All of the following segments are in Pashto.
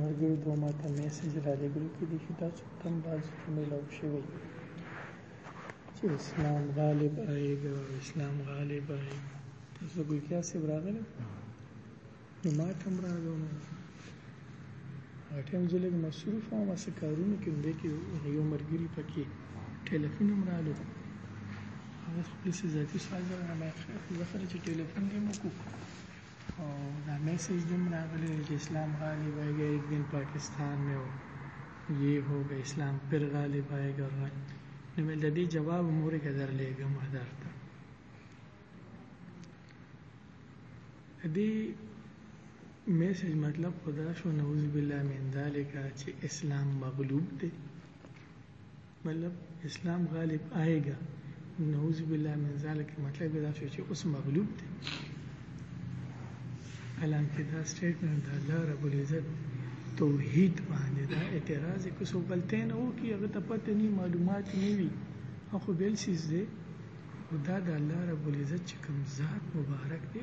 مرګري دوه ماته میسج را لګل کېږي چې تاسو تم باز کومل او شوی چې اسلام غالب آئیګا اسلام غالب آئیګا تاسو ګل کیا سی براغله نو ما تم راغلو اټم زلګ مصروف او مس کارونه کې دې کې یو مرګري پکې ټلیفون هم راغلو هغه خپل ذاتي ساز نه ما خپل ځخره چې ټلیفون دې مو کو او دا میسج دم راغلی چې اسلام غالب آئے گا ایک دن پاکستان میں او یہ ہوگا اسلام پر غالب آئے گا نو مې د دې جواب مورې قدر لېږم درته دې میسج مطلب خدا شو نعوذ بالله من ذالک چې اسلام مغلوب دی مطلب اسلام غالب آئیگا نعوذ باللہ من ذالک مطلب دا شو چې اوس مغلوب دی الان کې دا سټیټمنټ د الله رب العزت توحید باندې دا اعتراض کې څو غلطۍ نه وو کې هغه ته پته نه معلومات نه وي خو بل سیز دی خدا د الله رب العزت چې کوم ذات مبارک دی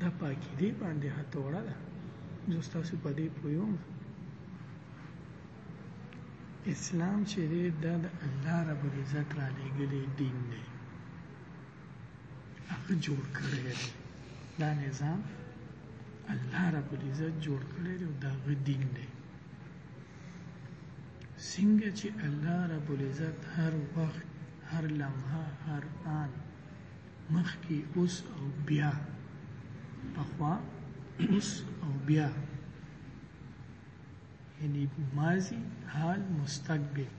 دا پاکی دی باندې هتوړه ده زه تاسو په دې پوهیږم اسلام چې دی دا د الله رب العزت را لېږلی دین دی هغه جوړ کړی دی دا نظام الله رب العزت جوړ کړی دی او د هغه دین دی څنګه چې الله رب العزت هر وخت هر لمحه هر آن مخکې اوس او بیا پخوا اوس او بیا یعنی ماضی حال مستقبل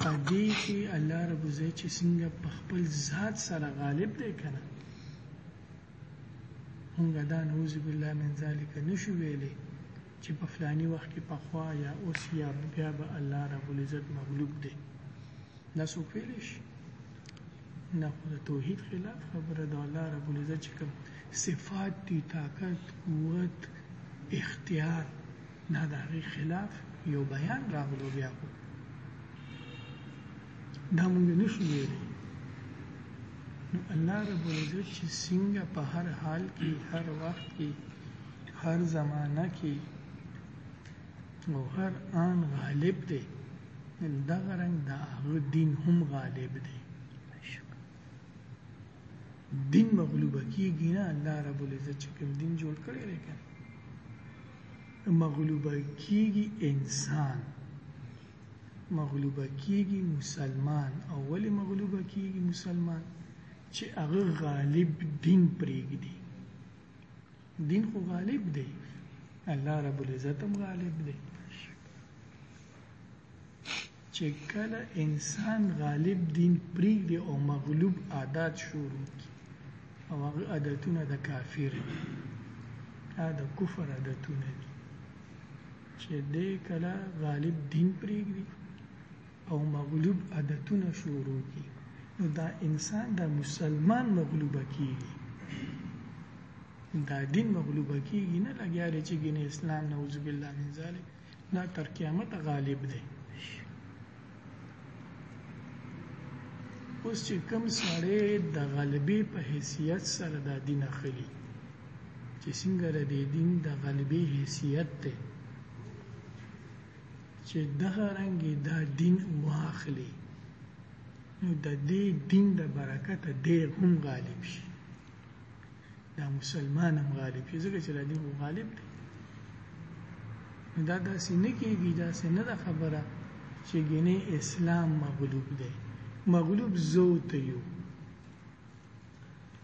په دې کې الله رب عزت چې څنګه په خپل ذات سره غالب دی کنه موږ دا نعوذ بالله من ذلک نشو ویلې چې په فلانی وخت کې پخوا یا اوس یا بیا به الله رب العزت مغلوب دی دا څوک ویلی شي دا خو د توحید خلاف خبره ده الله رب العزت چې کوم صفات دي طاقت قوت اختیار دا د هغې خلاف یو بیان راغلو بیا خو دا مونږ نه شو ویلی نو الله رب العزت چې څنګه په هر حال کې هر وخت کې هر زمانه کې او هر آن غالب دی دغه رنګ د هغه دین هم غالب دی دین مغلوب کیږي نه الله رب العزت چې کوم دین جوړ کړی دی کنه مغلوب کیږي انسان مغلوب کیږي مسلمان اول مغلوب کیږي مسلمان چې هغه غالب دین پرېږدي دین خو غالب دی الله رب العزت هم غالب دی چې کله انسان غالب دین پریږدي او مغلوب عادت شروع کی او هغه عادتونه د کافر دي دا د کفر عادتونه دي چې دې کله غالب دین پریږدي او مغلوب عادتونه شروع کی نو دا انسان دا مسلمان مغلوبه کیږي دا دین مغلوبه کیږي نه لګیا دی چې ګینه اسلام نعوذ بالله من ذلک دا تر قیامت غالب دی اوس چې کوم سړی د غلبې په حیثیت سره دا دین اخلي چې څنګه د دین د غلبې حیثیت دی چې دغه رنګې دا دین واخلي نو د دې دین د برکت ډېر هم غالب شي دا مسلمان هم غالب شي ځکه چې دا دین غالب دی نو دا داسې نه کېږي داسې نه ده خبره چې ګینه اسلام مغلوب دی مغلوب زو ته یو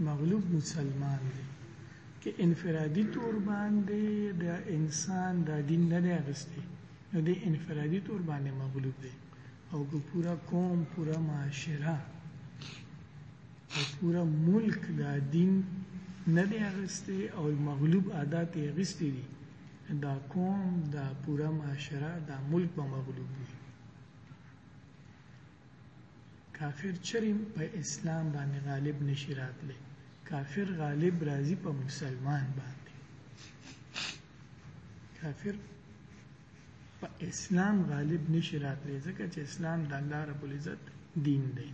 مغلوب مسلمان دی که انفرادي تور باندې د انسان د دین نه دی اغستی نو د انفرادي تور باندې مغلوب دی او که پورا قوم پورا معاشره او پورا ملک د دین نه دی اغستی او مغلوب عادت یې اغستی دي دا قوم دا پورا معاشره دا ملک به مغلوب وي کافر چری په اسلام باندې غالب نشی راتلی کافر غالب راځي په مسلمان باندې کافر په اسلام غالب نشی راتلی ځکه چې اسلام د الله رب العزت دین دی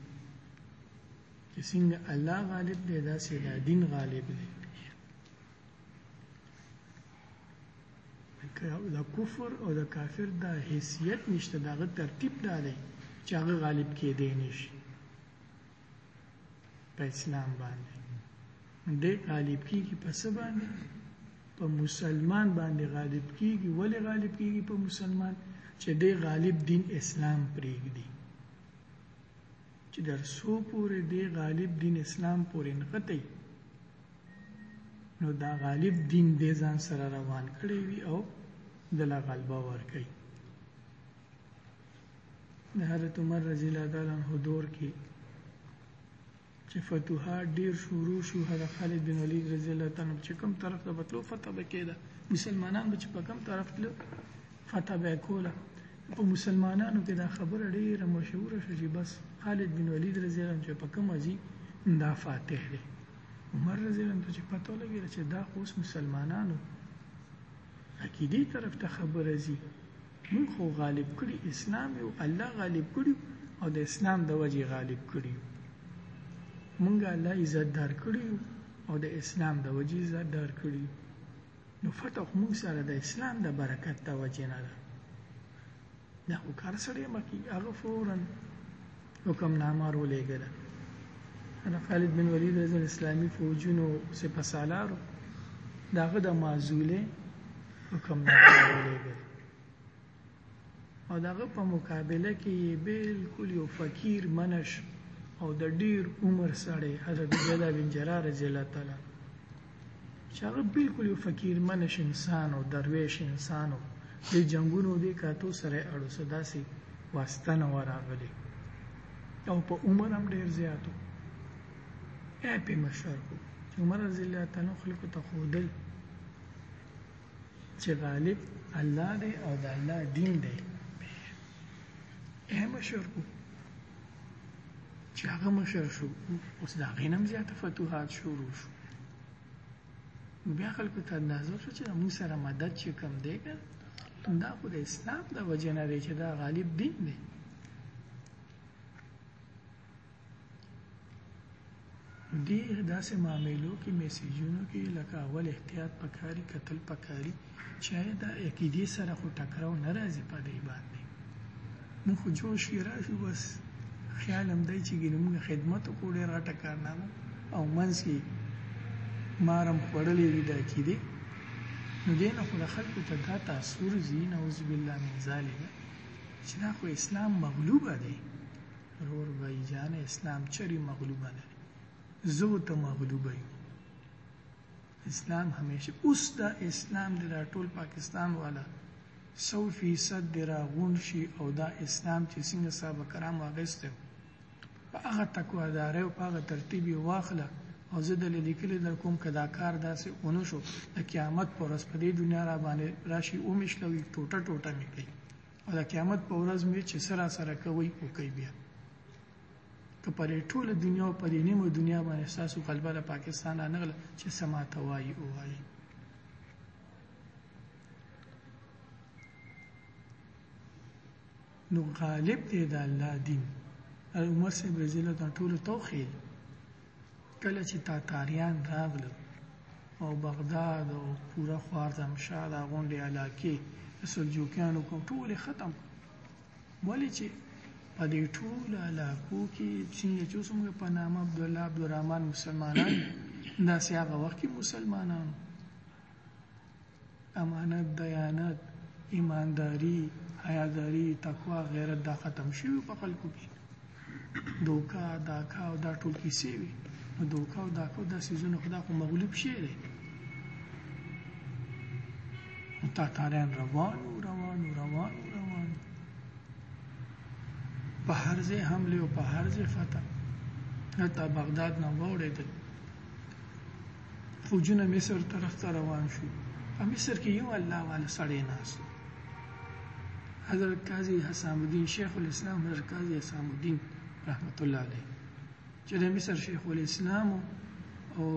چې څنګه الله غالب دی دا سي دا دین غالب دی د کفر او د کافر دا حیثیت نشته دا غ ترتیب دا دی چې هغه غالب کې دی نشي په اسلام باندې د غالب کېږي په څه باندې په مسلمان باندې غالب کېږي ولې غالب کېږي په مسلمان چې د غالب دین اسلام پرېږدي چې در څو پورې دې غالب دین اسلام پورې نغتی نو دا غالب دین دې ځان سره روان کړی وي او دلا غلبه ورکړي د حضرت عمر رضی الله تعالی عنہ دور کې چې فتوحات ډیر شروع شو حضرت خالد بن ولید رضی الله تعالی عنہ چې کوم طرف ته بتلو فتح وکړه مسلمانان به چې په کوم طرف تلو فتح وکړه په مسلمانانو کې دا خبره ډېره مشهوره شوه چې بس خالد بن ولید رضی الله عنه چې په کومه ځي دا فاتح دی عمر رضی الله عنه چې پته لګېده چې دا خو اوس مسلمانانو عقیدې طرف ته خبره ځي موږ خو غالب کړي اسلام یو الله غالب کړي او د اسلام د وجې غالب کړي موږ الله عزت دار کړي او د اسلام د وجې عزت دار کړي نو فتح خو موږ سره د اسلام د برکت د وجې نه ده دا خو کار سړی به کېږي هغه فورا حکمنامه راولېږله انا خالد بن ولید رضی الله اسلامي فوجونو سپه سالارو د هغه د معزولې حکمنامه راولېږله او د هغه په مقابله کې یې بالکل یو فقیر منش او د ډیر عمر سړی حضرت جلا بن جرار رضی الله تعالی چې هغه بالکل یو فقیر منش انسان او درویش انسان او د جنگونو د کاتو سره اړو صدا سي واسطه نه وراغلي او په عمر هم ډیر زیاتو اپی مشر کو عمر رضی الله تعالی خلکو ته خودل چې غالب الله دی او د الله دین دی اهم مشر کو چې هغه مشر شو اوس دا غینم زیاته فتوحات شروع شو نو بیا خلکو ته اندازه شو چې موږ سره مدد چې کم دی دا خو د اسلام د وجه نه دی چې دا غالب دین دی دې داسې معاملو کې میسجونو کې لکه اول احتیاط پکاري قتل پکاري چې د عقیدې سره خو ټکراو نه راځي په دې باندې نو خو جوش کې راشو بس خیال هم دی چې ګینه موږ خدمت وکړو ډېر غټه کارنامه او منځ کې مارم خوړلې دي د عقیدې نو دې نه خو د خلکو ته دا تاثر ځي نعوذ بالله من ذلک چې دا خو اسلام مغلوبه دی رور بای جان اسلام چری مغلوبه نه زو ته مغلوبه یو اسلام همیشه اوس دا اسلام د ټول پاکستان والا سو فیصد د راغون شي او دا اسلام چې څنګه صاحب کرام واغسته په هغه تقواداري او په هغه ترتیب واخله او زه د لیکل در کوم کدا کار داسې اونو شو د قیامت پر ورځ په دې دنیا را باندې راشي او مشلوي ټوټه ټوټه میکي او د قیامت په ورځ مې چې سره سره کوي او کوي بیا که پر ټوله دنیا او پر نیمه دنیا باندې تاسو غلبه له پاکستان نه غل چې سما توای او وای نو غالب دی د الله دین عمر سے برزیل ته ټول توخیل کله چې تاتاریان راغلل او بغداد او پوره خوارزمشاه دا غونډې علاقې د سلجوکیانو کوم ټولې ختم ولې چې په دې ټول علاقو کې څنګه چې اوس موږ په نام عبد الله عبد الرحمن مسلمانان دا سیاغه وخت کې مسلمانانو امانت، دیانت، ایمانداري، حیاداري، تقوا، غیرت دا ختم شوي په خلکو کې. دوکه، داکه او دا ټول کیسې وي. نو دوکه او داکه او دا سیزونه خدا خو مغلوب شي دی. نو تاتاریان روان او روان او روان او روان په هر ځای حمله او په هر ځای فتح حتی بغداد نه واوړېدل فوجونه مصر طرف ته روان شو په مصر کې یو الله والا سړی ناست حضرت قاضي حسام الدین شیخ الاسلام حضرت قاضي حسام الدین رحمت الله علیه چې د مصر شیخ الاسلام او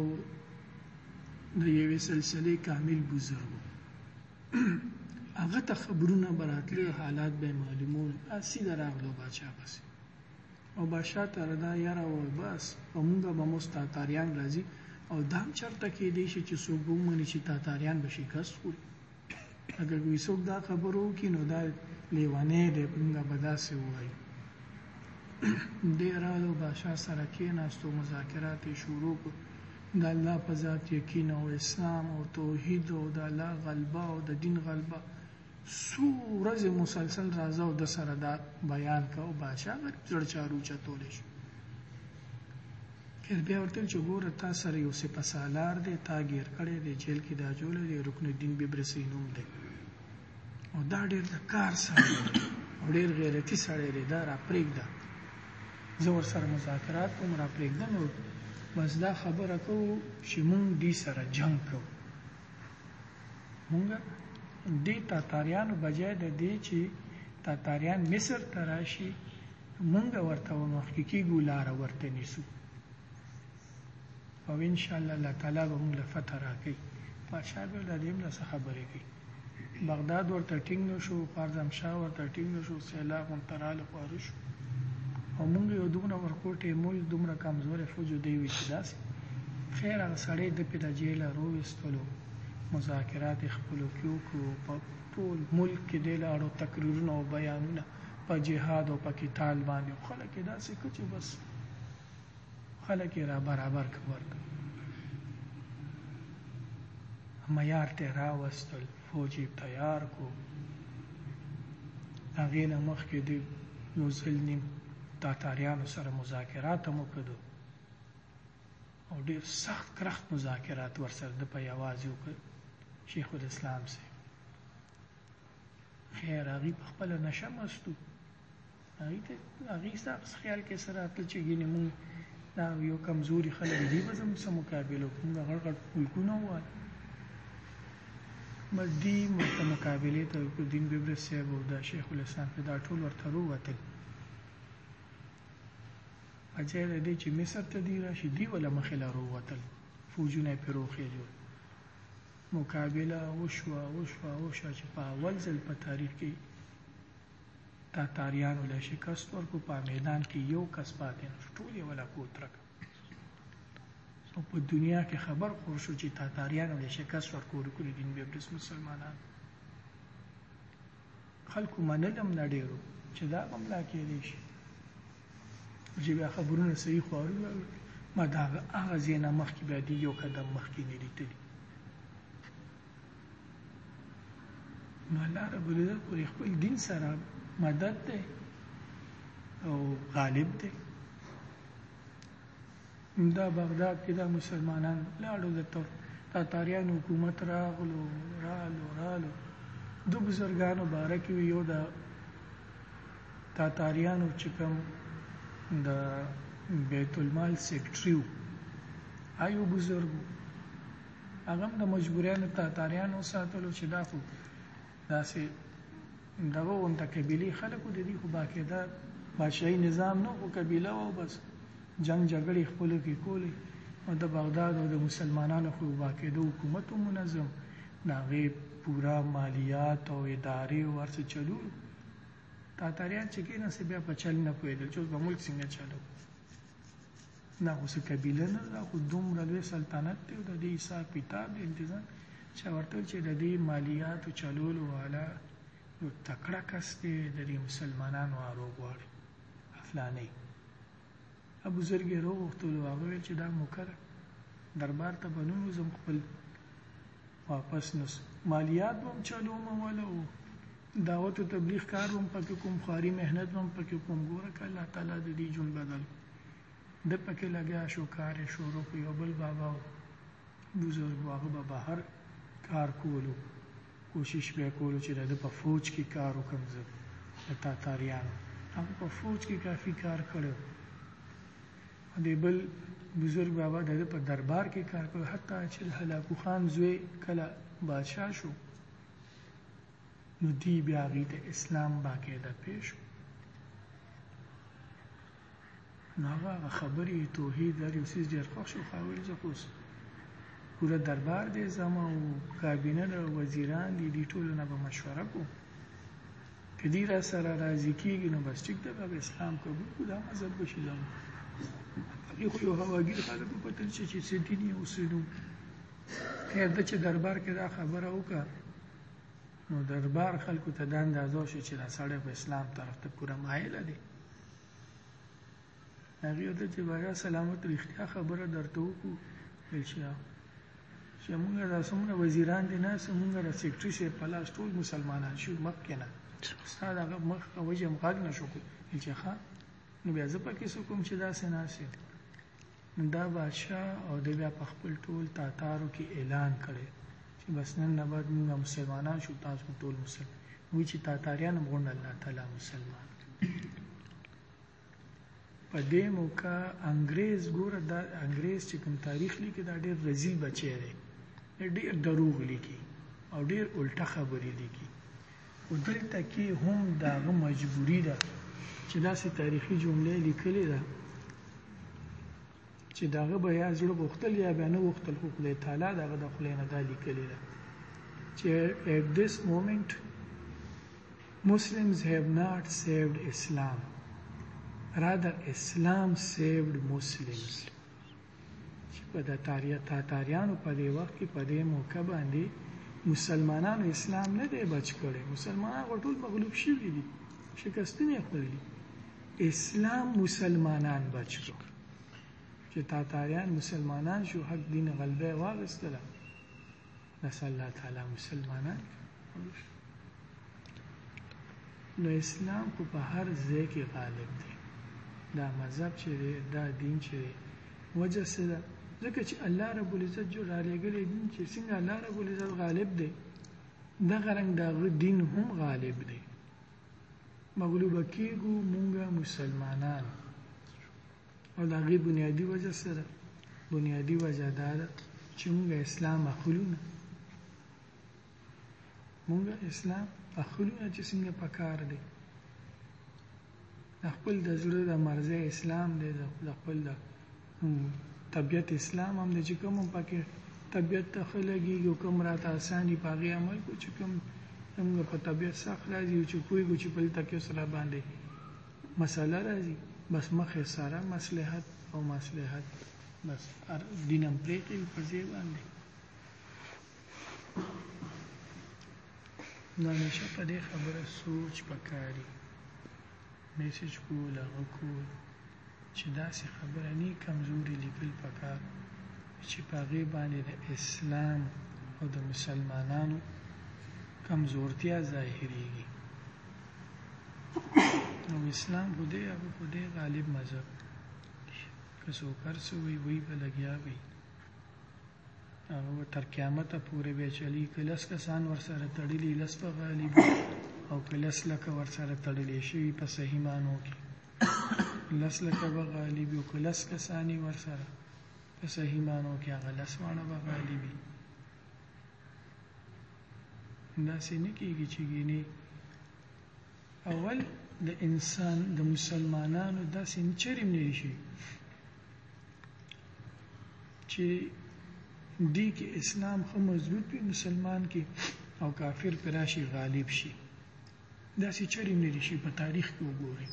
د یوې سلسله کامل بزرګ هغه ته خبرونه براتلې حالات به معلومون اسی دراغلو بچا بس او باشا ته ردا یاره وه بس په مونږه به مو ستاتاریان راځي او دام چرته کیدی شي چې څوک به ومني چې تاتاریان به شکست خوري اګه کوي څوک دا خبرو کې نو دا لیوانه دی په مونږه به داسې وایي ډیر او بادشاہ سره کېناستو مذاکرات شروع کړ د الله په ذات یقین او اسلام او توحید او د الله غلبه او د دین غلبه څو ورځې مسلسل راځه او د سره دا بیان کا او بادشاه غریب زړه چارو چتول شو خیر بیا ورته چې ګوره تا سره یو سپه سالار دی تا ګیر کړی دی جیل کې دا جوړ دی رکن الدین ببرسی نوم دی او دا ډېر د کار سره او ډېر غیرتی سړی دی دا را پرېږده زه ور سره مذاکرات کوم را پرېږده نو بس دا خبره کوو چې مونږ دې سره جنگ کوو مونږ دې تاتاریانو بجای د دې چې تاتاریان مصر ته راشي مونږ ورته مخکې کېږو لاره ورته نیسو او ان شاء الله الله تعالی به موږ له فتح راکړي پادشاه به د دې له خبرې کوي بغداد ورته ټینګ نه شو پارزم شاه ورته ټینګ نه شو سیلاب هم تراله خوارو شو او موږ یو دومره ورکوټې مول دومره کمزورې فوج دی وي چې داسې خیر هغه سړی د پیدا جیله رويستلو مذاکرات یې خپلو کې وکړو په ټول ملک کې دې له اړو تقریرونه او بیانونه په جهاد او په قتال باندې خلک یې داسې کړو چې بس خلک یې را برابر کړه ورته معیار ته راوستل فوج یې تیار کړو هغې نه مخکې د یو ځل نیم تاتاریانو سره مذاکرات هم وکړو او ډیر سخت کرخت مذاکرات ورسره د په یوازې وکړ شیخ الاسلام سي خیر هغه په خپل نشه مستو هغه ته هغه صاحب خیال کې سره خپل چې ګینه مو دا یو کمزوري خلک دی به زموږ سره مقابله کوم هغه غټ ملکونه وای بس دی مرته مقابله ته کو دین به برسه او دا شیخ الاسلام په دا ټول ورته وروتل اچې د دې چې مصر ته دی راشي دی ولا مخې لا وروتل فوجونه پرې وخېجول مقابله وشوه وشوه وشوه چې په اول ځل په تاریخ کې تاتاریانو له شکست ورکو په میدان کې یو کس پاتې نه شو ټول یې ولا کوترک او په دنیا کې خبر خور شو چې تاتاریانو له شکست ورکو کړي دین به بس مسلمانان خلکو منلم نه ډېرو چې دا به ملا کېدی شي چې بیا خبرونه صحیح خوارو ما دا هغه ځای نه مخکې بیا دی یو قدم مخکې نه لیدلي نو الله رب العزت پر خپل دین سره مدد دی او غالب دی همدا بغداد کې دا مسلمانان لاړو د تاتاریانو حکومت راغلو رالو رالو د بزرګانو باره کې یو د تاتاریانو چې کوم د بیت المال سیکټریو آیو بزرګو هغه د مجبوریانو تاتاریانو ساتلو چې دا خو داسې دغه غونډه قبیلي خلکو د دې خو باقاعده بادشاهي نظام نه خو قبیله و بس جنگ جګړې خپلو کې کولې او د بغداد او د مسلمانانو خو باقاعده حکومت و منظم د هغې پوره مالیات او ادارې او هر څه چلو تاتاریان چې کېناستې بیا په چل نه پوهېدل چې اوس به ملک څنګه چلو دا خو څه قبیله نه دا خو دومره لوی سلطنت دی او د دې حساب کتاب دی انتظام چې ورته چې د دې مالیاتو چلولو والا یو تکړه کس دی د دې مسلمانانو ارو غواړي افلانې ابو زرګې روغتلو هغه چې دا موکر دربار ته بنونو زم خپل واپس نس مالیات هم چلو مولو دعوت او تبلیغ کار هم پکې کوم خاري مهنت هم پکې کوم ګوره که الله تعالی د دې جون بدل د پکې لګیا شو کار یې شروع کړ یو بل بابا و بزرګ و هغه به بهر کار کولو کوشش به یې کولو چې د په فوج کې کار وکړم زه د تاتاریانو هغه په فوج کې کافي کار کړی دی بل بزرګ بابا د ده په دربار کې کار کړو حتی چې د هلاکو خان زوی کله بادشاه شو نو دی بیا هغوی ته اسلام باقاعده پوه شو نو هغه خبرې توحید هر یو څیز ډېر خوښ شو خو ویل زه خو پوره دربار دی زما او کابینه ده وزیران دي دي ټولو نه به مشوره کوو که دی را سره راضي کېږي نو بس ټیک ده به اسلام قبول کړو دا مذهب به شي زموږ هغې خو یو هواګیر خلک په تل چې چې څه دیني اوسېدو خیر ده چې دربار کې دا خبره وکړه نو دربار خلکو ته دا اندازه شو چې دا سړی په اسلام طرف ته پوره مایله دی هغه ته چې بیا سلامت رښتیا خبره درته وکړو بلشیا چې موږ دا څومره وزیران دي نه څومره د سیکټری سي په لاس ټول مسلمانان شو مخ کې نه استاد هغه مخ وجه مغاګ نه شو چې ښا نو بیا زه پکې سو کوم چې دا سناسي دا بادشاہ او د بیا په خپل ټول تاتارو کې اعلان کړي چې بس نن نه بعد موږ مسلمانان شو تاسو ټول مسلمان وی چې تاتاریان غونډه الله تعالی مسلمان په دې موقع انګريز ګوره دا انګريز چې کوم تاریخ لیکي دا ډېر رزیل بچی دی ډېر دروغ لیکي او ډېر الټه خبرې لیکي او دلته کې هم دا مجبوری ده چې داسې تاریخي جملې لیکلې ده چې داغه به یا زړه غوښتل یا به نه غوښتل خو خدای تعالی دغه د خلې نه دا لیکلی ده چې at this moment Muslims have not saved Islam rather Islam saved Muslims چې په د تاریخ تاتاریانو په دې وخت کې په دې موقع باندې مسلمانانو اسلام نه دی بچ کړی مسلمانان ټول مغلوب شوي دي شکستونه خوړلي اسلام مسلمانان بچ کړو چې تاتاریان مسلمانان شو حق دین غلبه واغستله بس الله تعالی مسلمانان نو اسلام خو په هر ځای کې غالب دی دا مذهب چې دی دا دین چې دی وجه څه ده ځکه چې الله رب العزت جو را لېږلی دین چې څنګه الله رب العزت غالب دی دغه رنګ د دین هم غالب دی مغلوبه کیږو مونږه مسلمانان او دا غي بنیادی وجه سره بنیادی وجه دا ده چې مونږه اسلام اخلو نه مونږه اسلام اخلو نه چې څنګه پکار دی خپل د زړه د مرزه اسلام دی د خپل د طبیعت اسلام هم د چې کوم پکې طبیعت ته خلګي یو کوم راته اساني پاغي عمل کو چې کوم موږ په طبیعت سره راځي چې کوی کو چې بل تک سره باندې مسله راځي بس مخه سره مصلحت او مصلحت بس ار دینم پرې کې په ځای باندې نو نشه په دې خبره سوچ پکاري میسج کول هغه کول چې داسې خبره نه کمزوري لیکل پکار چې په هغه باندې د اسلام او د مسلمانانو کمزورتیا ظاهریږي نو اسلام خو دې هغه خو دې غالب مذهب که څوک هر څه وي وي به لګیا وي او تر قیامت پورې به چلی کلس کسان ورسره تړلی لس په غالب او کلس لکه ورسره تړلی شي په صحیح مانو کې لس لکه به غالب او کلس کسانی ورسره په صحیح مانو کې هغه لس وانه به غالبي داسې نه کېږي چې ګینه اول د انسان د مسلمانانو داسې چریم نه شي چې دې کې اسلام خو مضبوط وي مسلمان کې او کافر پر راشي غالب شي دا سې چرې نه شي په تاریخ کې وګوري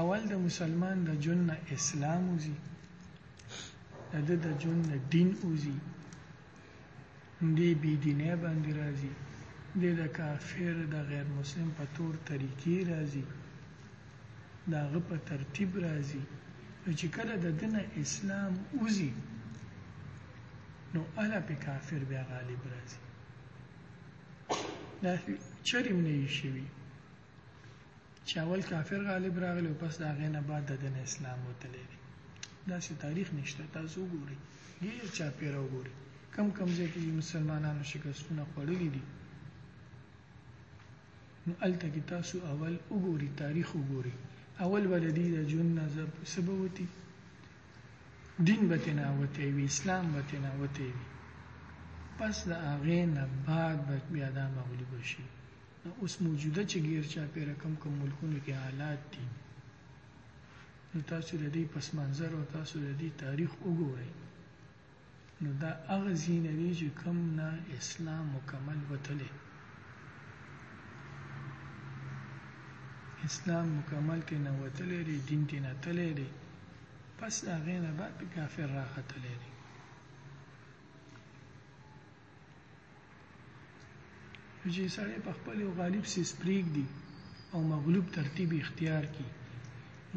اول د مسلمان د جن نه اسلام وزي د د جن نه دین وزي دی بی دینه باندی رازی دی د کافر د غیر مسلم په تور طریقی رازی دا غ په ترتیب رازی نو چې کله د دنه اسلام اوزی نو الا په کافر بیا غالب رازی دا چریم نه شي چې اول کافر غالب راغلی او پس د هغې نه بعد د دین اسلام وتلی دی داسې تاریخ نشته تاسو وګورئ ډېر چاپېره وګورئ کم کم ځای کې مسلمانانو شکستونه خوړلي دي نو هلته کې تاسو اول وګورئ تاریخ وګورئ اول به د دې د ژوند نه څه به وتي دین به ترې ناوتی وي اسلام به ترې ناوتی وي پس د هغې نه بعد به بیا دا مغلوب شي نو اوس موجوده چې غیر چاپیره کم کم ملکونو کې حالات دي نو تاسو د دې پس منظر او تاسو د دې تاریخ وګورئ نو دا هغه ځین دی چې کم نه اسلام مکمل وتلی اسلام مکمل تی نه وتلی دی دین تی نه تلی دی پس هغې نه بعد کافر راختلی دی چې سړی په خپل یو غالب سي سپریګ دي او مغلوب ترتیب اختیار کی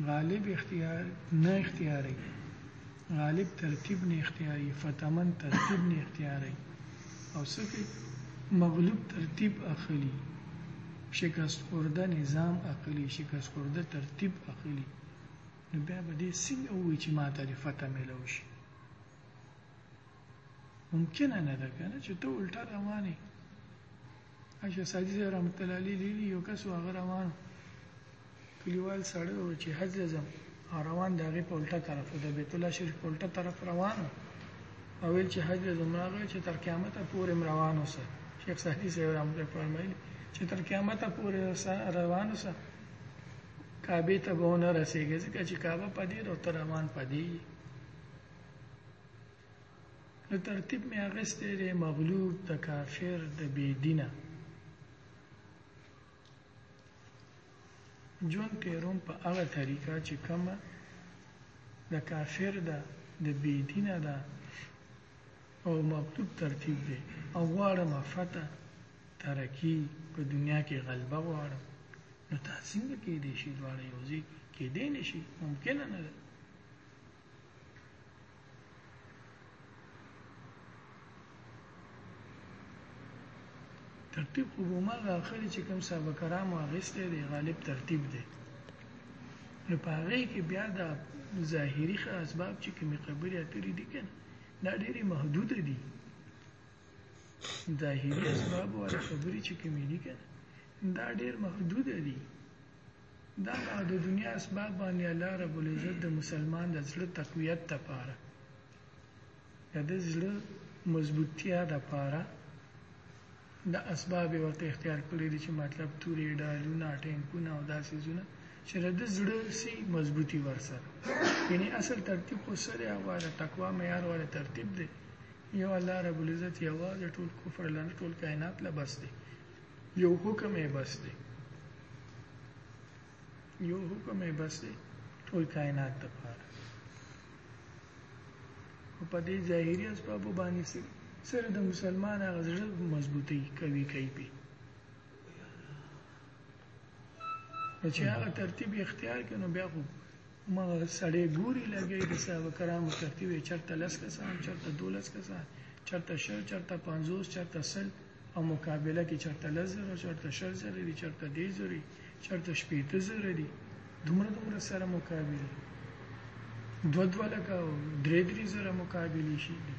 غالب اختیار نه اختیاري غالب ترتیب نه اختیاري فتمن ترتیب نه اختیاري او سکه مغلوب ترتیب اخلي شکست خورده نظام اخلي شکست خورده ترتیب اخلي نو بیا به دې څنګه وایي چې ما ته فتح ملو شي ممکن نه ده کنه چې ته الټا روانې اشه ساجي زه رحمت الله علی لیلی یو کس هغه روان کلیوال سړی و چې حج لزم روان د هغې په الټا طرف د بیت الله شریف په الټا طرف روان او ویل چې حج لزم راغی چې تر قیامته پورې م روان اوسه شیخ ساجي زه رحمت الله فرمایلی چې تر قیامته پورې روان اوسه کعبې ته به ونه رسېږي ځکه چې کعبه پدې او تر روان پدې نو ترتیب می اغسته دی مغلوب د کافر د بی دینه جون تیروم په هغه طریقه چې کومه د کافر ده د بی دینه ده او مغلوب ترتیب دی او غواړم فتح ترکی په دنیا کې غلبه غواړم نو تاسو څنګه کې دي شي دواړه یو ځای کې دي نشي ممکن نه ده ترتیب خو به مغه اخري چې کوم صاحب کرام واغسته دی غالب ترتیب دی نو په هغه کې بیا د ظاهري ښه اسباب چې کومې خبرې اترې دي کنه دا ډېرې محدود دي ظاهري اسباب او خبرې چې کومې دي کنه دا ډېر محدود دي دا به د دنیا اسباب باندې الله رب العزت د مسلمان د زړه تقویت د پاره د د زړه مضبوطتیا د پاره د اسباب ورته اختیار کړی دي چې مطلب تورې ډالونه ټینکونه او داسې زونه چې د زړه سي مضبوطی ورسره یعنی اصل ترتیب خو سره او د تقوا معیار ور ترتیب دی یو الله رب العزت یو د ټول کفر لنډ ټول کائنات لا بس دی یو حکم یې بس دی یو حکم یې بس دی ټول کائنات ته پاره او په دې ظاهري اسبابو باندې سره د مسلمان هغه زړه مضبوطی کوي کوي پی چې هغه ترتیب اختیار کړي نو بیا خو ما سړی ګوري لګي د صاحب کرامو ترتیب چرته لس کسان چرته دولس کسان چرته شل چرته پنځوس چرته سل او مقابله کې چرته لس زره چرته شل زره دي چرته دې زره چرته شپېته زره دي دومره دومره سره مقابله دو دو لکه او درې درې زره مقابلې شي دي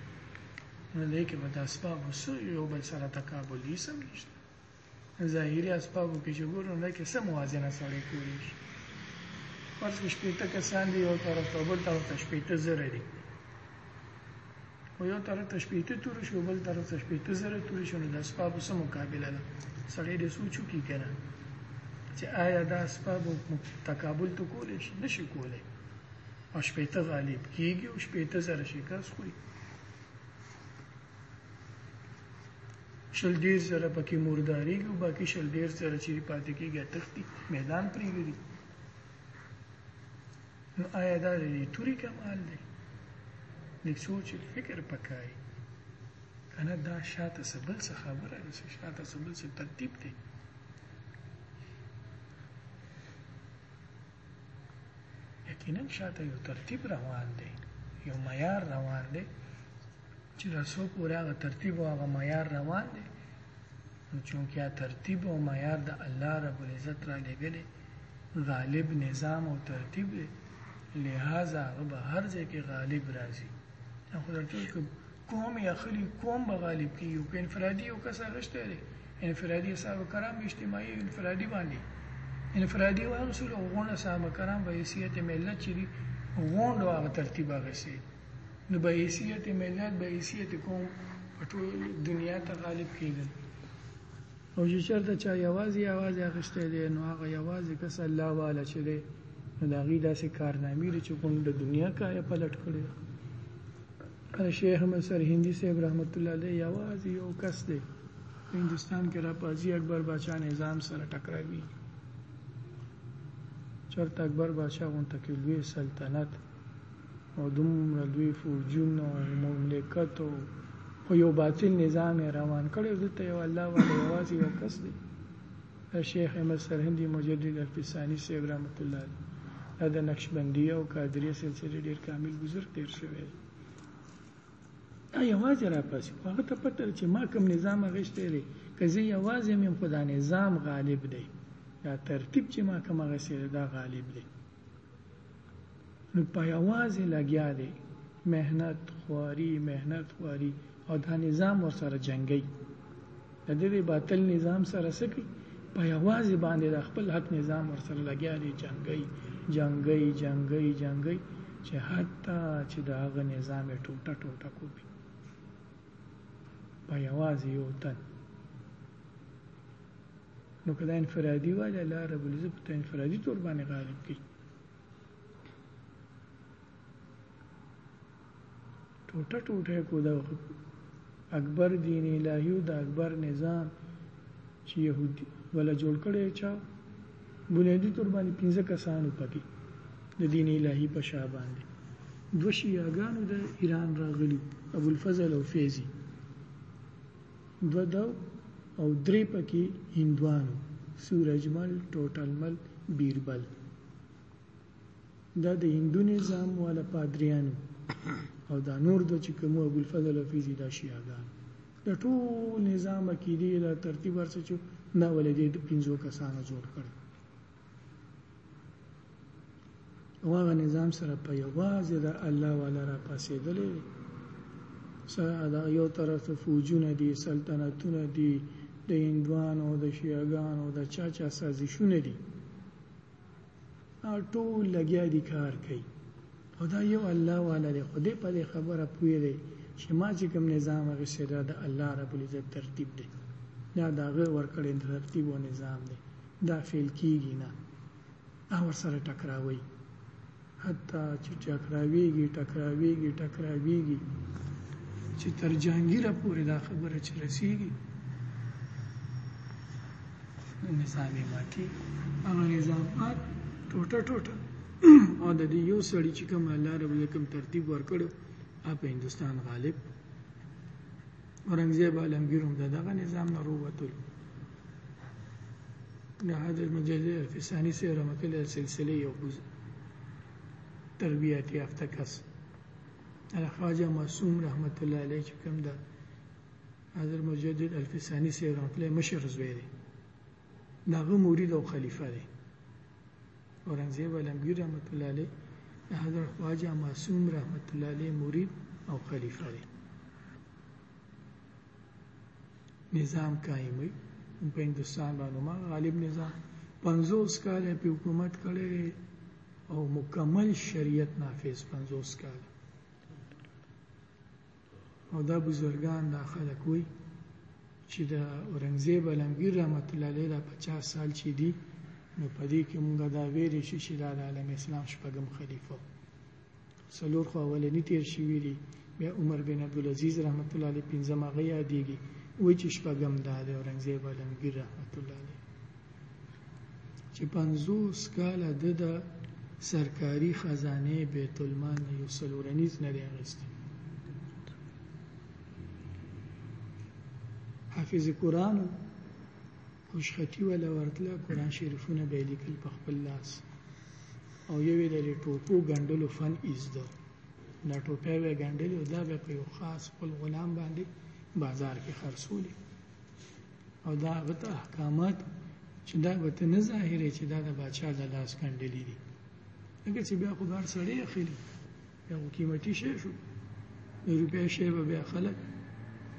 نو دې کې به د اسبابو څه یو بل سره تقابل یې سم نشته ظاهري اسبابو کې چې ګورو نه کې سم موازنه سړی کولی شي فرض کې شپېته کسان دي یو طرف ته بل طرف ته شپېته زره دي خو یو طرف ته شپېته توري شي او بل طرف ته شپېته زره توري شي نو د اسبابو څه مقابله ده سړی دې سوچ وکړي که نه چې آیا دا اسباب تقابل ته کولی شي نه شي کولی او شپېته غالب کېږي او شپېته زره شکست خوري شل ډېر زره پکې مردارېږي او باقي شل ډېر زره چې پاتې کېږي تښتي میدان پرېږدي نو آیا دا د نیتوري کمال دی لیک سوچ فکر پکای کنه دا شاته سبل څه خبره ده شاته سبل څه ترتیب دی یقینا شاته یو ترتیب روان دی یو معیار روان دی چې دا څو پورې هغه ترتیب او هغه معیار روان دی نو چونکه ترتیب او معیار د الله رب العزت را لګلې غالب نظام او ترتیب دی لہذا هغه به هر ځای کې غالب راځي خو درته چې قوم یې اخلي قوم به غالب کېږي که انفرادي یو کس هغه شته دی انفرادي اصحاب کرام اجتماعي انفرادي باندې انفرادي هغه څه له غونډ اصحاب کرام به حیثیت ملت چې دي غونډ او هغه ترتیب هغه سي نو به حیثیت ملت به حیثیت قوم په ټول دنیا ته غالب کېدل او چې چرته چا یوازې یوازې اخیستی دی نو هغه یوازې کس الله والا چې دی نو د هغې داسې کارنامې دي چې کوم د دنیا کایه پلټ کړی ده شیخ احمد سرهندي صاحب رحمت الله علیه یوازې یو کس دی هندستان کې را پازي اکبر بادشاہ نظام سره ټکراوي چرته اکبر بادشاہ غونته کې لوی سلطنت او دومره دوی فوجونه او مملکت او خو یو باطل نظام یې روان کړی دلته یو الله باندې یوازې یو کس دی شیخ احمد سرهندي مجدد الفساني صاحب رحمت الله دا د نقشبندیه او قادریه سلسله ډېر کامل بزرګ تیر شوی دی دا یوازې را پاسې خو هغه ته پته چې ما کوم نظام غشته لري که زه یوازې مې خدا نظام غالب دی دا ترتیب چې ما کوم غشته دا غالب دی نو په یوازې لګیا دی مهنت خواري مهنت خواري او دا نظام ور سره جنگي د دې باطل نظام سره سکی په یوازې باندې د خپل حق نظام ور سره لګیا دی جنگي جنگي جنگي جنگي چې حتی چې دا غ نظام ټوټه ټوټه کوي په یوازې یو تن نو کله انفرادي والي الله رب العزت په انفرادي تور باندې غالب کی ټوټه ټوټه کو دا اکبر دین الهی او د اکبر نظام چې يهودي ولا جوړ کړي چا بنیادی تور باندې پنځه کسانو پکې د دین الهی په شا باندې دو شیعاګانو د ایران راغلي ابو الفضل او فیضی دوه دو او درې پکې هندوانو سورجمل ټوټلمل بیربل دا د هندو نظام والا پادریانو او دا نور د چې کوم ابو الفضل حفیظی دا شیعاګان د ټول نظام عقیده له ترتیب ورڅ چې دا ولې د پنځو کسانو جوړ کړ واغه نظام سره په یوازې د الله والا را پاسېدلې سره دا یو طرف ته فوجونه دي سلطنتونه دي د هندوانو د شیعاګانو د چا چا سازشونه دي ټول لګیا دي کار کوي خدا یو الله والا دی خدای په دې خبره پوي دی چې ما چې کوم نظام هغه سره د الله رب العزت ترتیب دی دا داغه ورکړې ترتیب او نظام دی دا فعل کیږي نه دا ورسره ټکراوي حتی چې ټکراویږي ټکراویږي ټکراویږي چې تر جهانګیره پورې دا خبره چې رسیږي نو نظام یې ماتي هغه نظام مات ټوټه ټوټه او د دې یو سړي چې کوم الله رب کوم ترتیب ورکړو په هندستان غالب اورنګزیب عالمګیر هم دغه نظام نه وروتل د حضرت مجدد الفسانی سره رحمت الله سلسله یو بوز تربیات یافته کس الخواجه معصوم رحمت الله علیه چې کوم ده حضرت مجدد الفسانی سره رحمت الله مشر زوی دی د هغه مرید او خلیفه دی اورنګزیب علمګیر رحمت الله علیه د حضرت خواجه معصوم رحمت الله علیه مرید او خلیفه دی نظام قائموي په هندستان باندې ما غالب نظام 50 کال په حکومت کړی او مکمل شریعت نافذ 50 کال او دا بزرګان دا خلک وي چې د اورنګزیب علمگیر رحمت الله علیه دا 50 سال چې دی نو په دې کې موږ دا ویلې شو چې دا د عالم اسلام شپږم خلیفہ سلور خو اولنی تیر شوی دی بیا عمر بن عبد العزيز رحمت الله علیه پنځم هغه یادېږي وای چې شپږم دا د اورنګزیب علمگیر رحمت الله علیه چې پنځوس کاله د د سرکاري خزانه بیت المال نه یو سلورنیز نه دی اغستی حافظ قرآن خوشخطي ولا ورتله قرآن شریفونه به لیکل په خپل لاس او یوې د ټوپو ګنډلو فن ایزده دا ټوپه به ګنډلې او دا به په یو خاص خپل غلام باندې بازار کې خرڅولې او دا هغه ته احکامات چې دا به ته نه ظاهرې چې دا د باچا د لاس کنډلې دي لکه چې بیا خو بار سړی اخلي بیا خو قیمتي شی شو د روپیا شی به بیا خلک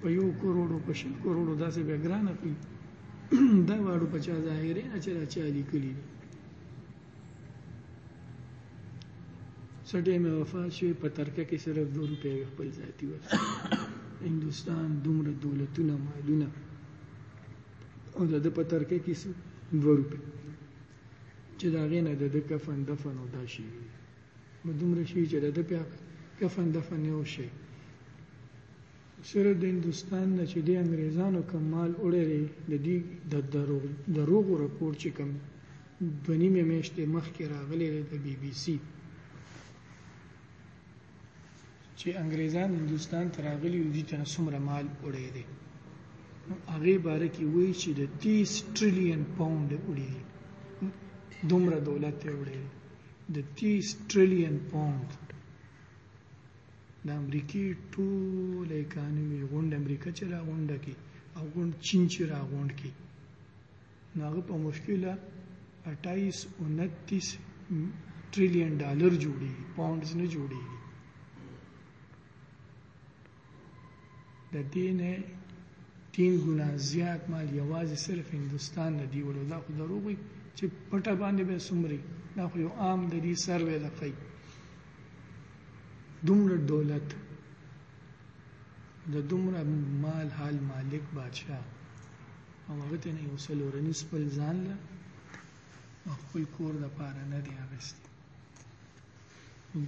په یو کروړو په شل کروړو داسې بیا ګران اخلي دا واړو په چا ظاهرې نه چې دا چا لیکلي دي سټه مې وفا شوې په ترکه کې صرف 2 روپۍ خپل ذاتی و هندستان دومره دولتونه مالونه او د په ترکه کې څه 2 روپۍ چې دا غینه د کفن دفن او دا شي نو دومره شي چې د په کفن دفن یو شي صرف د هندوستان نه چې دې انګریزانو کوم مال وړی دی د دوی د دروغو رپورټ چې کوم دوه نیمې میاشتې مخکې راغلی دی د بي بي سي چې انګریزان هندوستان ته راغلي دي ته څومره مال وړی دی نو هغه باره کې وایي چې د 30 ټریلیون پاوند وړي دي دومره دولت یې وړی دی د 30 ټریلیون پاوند د امریکې ټول اکانومي غونډه امریکا چې را غونډه کی او غونډ چین چې را غونډ کی نو هغه په مشکله 28 29 ټریلیون ډالر جوړي پاونډز نه جوړي د دین تین ګنا زیات مال یوازې صرف هندستان نه دی ولودا خو دروغي چې پټه باندې به سمري دا خو یو عام د دې سروې لخی دومره دولت د دومره مال حال مالک بادشاہ او هغه ته نه یو سلورنی خپل ځان له خپل کور د پاره نه دی اغست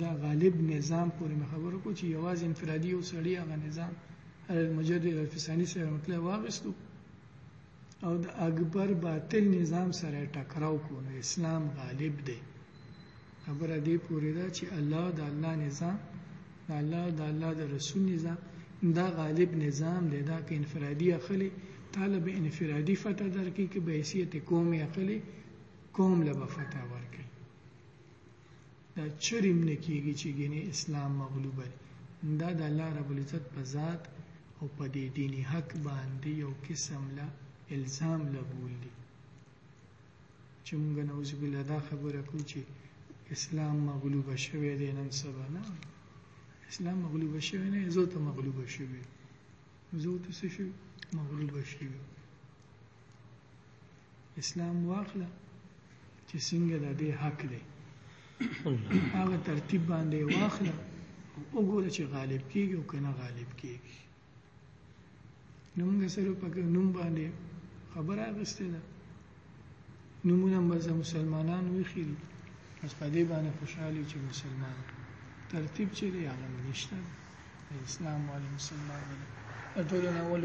دا غالب نظام پورې خبرو کو چې یواز انفرادي او سړی هغه نظام هر مجرد الفسانی سره مطلب واغستو او د اکبر باطل نظام سره ټکراو کو نو اسلام غالب دی خبره دې پوری ده چې الله د الله نظام د الله د الله د رسول نظام دا غالب نظام دی دا کې انفرادي اخلي طالب انفرادي فتح درکې کې به حیثیت قومي اخلي قوم له فتح ورکړي دا چریم نه کیږي چې ګینه اسلام مغلوب دی دا د الله رب العزت په ذات او په دې دیني حق باندې یو قسم لا الزام لګول دي چې موږ نوز بالله دا خبره کوو چې اسلام مغلوب شوی دی نن سبا نه اسلام مغلوب شوی نه زه ته مغلوب شوی زه ته څه شوی مغلوب شوی اسلام واخله چې څنګه د دې حق دی هغه ترتیب باندې واخله او ګوره چې غالب کیږي او کنه غالب کیږي نو موږ سره په نوم باندې خبره اغستې ده نمونه مزه مسلمانان ویخي پس په دې باندې خوشحالي چې مسلمان ترتیب چې دی هغه نشته اسلام والي مسلمان دي د ټولو نه اول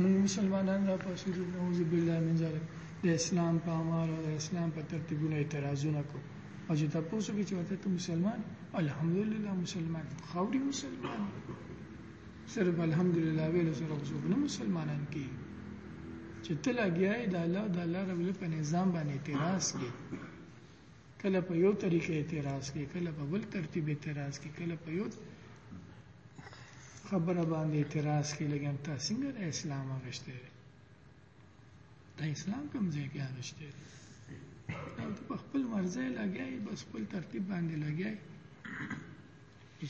موږ مسلمانان را پاسېدو نعوذ بالله من ذلک د اسلام په اعمالو د اسلام په ترتیبونو اعتراضونه کوو او چې تاسو کې چې ورته ته مسلمان الحمدلله مسلمان خاوري مسلمان صرف الحمدلله ویل سره اوسو نه مسلمانان کې چې ته لګیاي د الله د الله رب په نظام باندې اعتراض کې کله په یو طریقې اعتراض کوي کله په بل ترتیب اعتراض کوي کله په یو خبره باندې اعتراض کوي لکه تا څنګه د اسلام اغشته د اسلام کوم ځای کې اغشته او ته په خپل مرزه لګیای بس خپل ترتیب باندې لګیای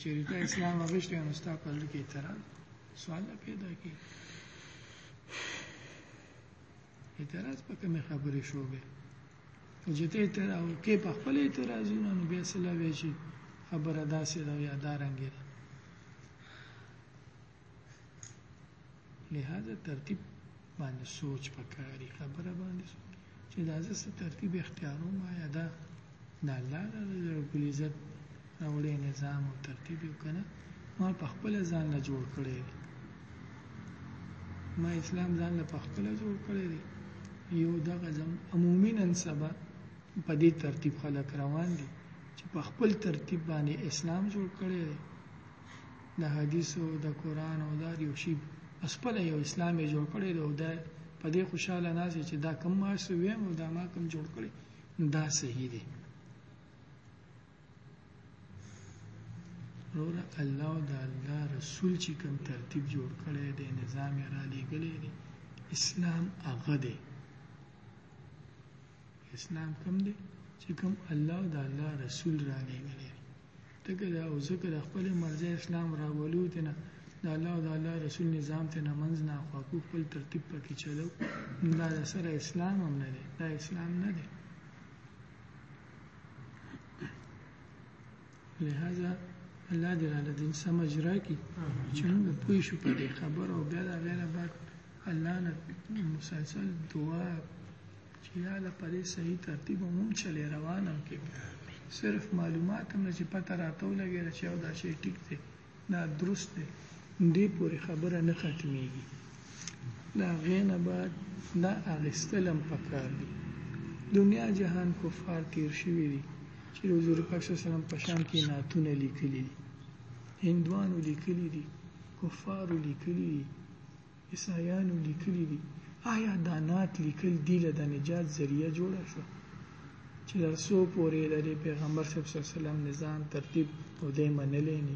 چې ته اسلام اغشته نو ستا په لکه اعتراض سوال پیدا کیږي اعتراض په کومې خبرې شو به او چې ته اعتراض کې په خپل اعتراضونه نو بیا سلا وی شي خبره داسې ده یا دا رنګه ده لہذا ترتیب باندې سوچ پکاري خبره باندې سوچ چې دا زه څه ترتیب اختیاروم یا دا د الله تعالی د رب العزت راوړی نظام او ترتیب یو کنه ما په خپل ځان له جوړ کړی دی ما اسلام ځان له خپل جوړ کړی دی یو دغه زم عمومي نن سبا په دې ترتیب خلک روان دي چې په خپل ترتیب باندې اسلام جوړ کړی دی د حدیث او د قران او د یو شی خپل یو اسلام جوړ کړی دی او دا په دې خوشاله ناز چې دا کم ما سویم او دا ما کم جوړ کړی دا صحیح دی روره الله او د الله رسول چې کوم ترتیب جوړ کړی دی نظام یې را لېږلی دی اسلام هغه دی اسلام کوم دی چې کوم الله او د الله رسول را لېږلی دی ټکه ده او ذکر د خپل مرضی اسلام راولو ته نه د الله او د الله رسول نظام ته نه منځ نه خواکو خپل ترتیب پکې چلو دا د سره اسلام هم نه دی دا اسلام نه دی لہذا الله دې را دین سمج را کی چې موږ پوه شو په دې خبر او بیا دا غیره بعد الله نه مسلسل دعا چې یاله په دې صحیح ترتیب هم چلې روان هم کې صرف معلومات هم چې پته راته ولګېده چې یو دا شی ټیک دی دا درست دی دې پورې خبره نه ختمېږي د هغې نه بعد دا اخیستل هم پکار دي دنیا جهان کفار تیر شوي دي چې د حضور پاک صلی الله علیه وسلم په شان کې نعتونه لیکلي دي هندوانو لیکلي دي کفارو لیکلي دي عیسایانو لیکلي دي، آیا دا نعت لیکل دي له د نجات ذریعه جوړه شوه چې تر څو پورې د دې پیغمبر صلی الله علیه وسلم نظام ترتیب او دی منلې نه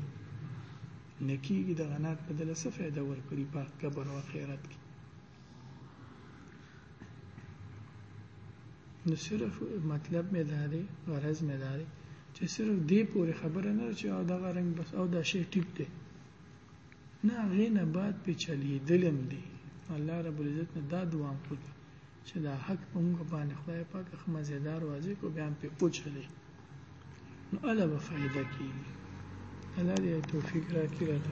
نه کیږي د غنات په دله څه فائدہ ورکړي په قبر او آخرت کې نو صرف مطلب مې دا دی غرض مې دا دی چې صرف دې پورې خبره نه چې او دا غرنګ بس او دا شی ټیک دی نه هغې نه بعد پې چلېدلم دې الله رب العزت نه دا دعا هم خوږي چې دا حق په موږ باندې خدای پاک ښه مزیدار واضح کو بیا هم پې وچلې نو اله به فایده کېږي الله دې توفیق راکړي راته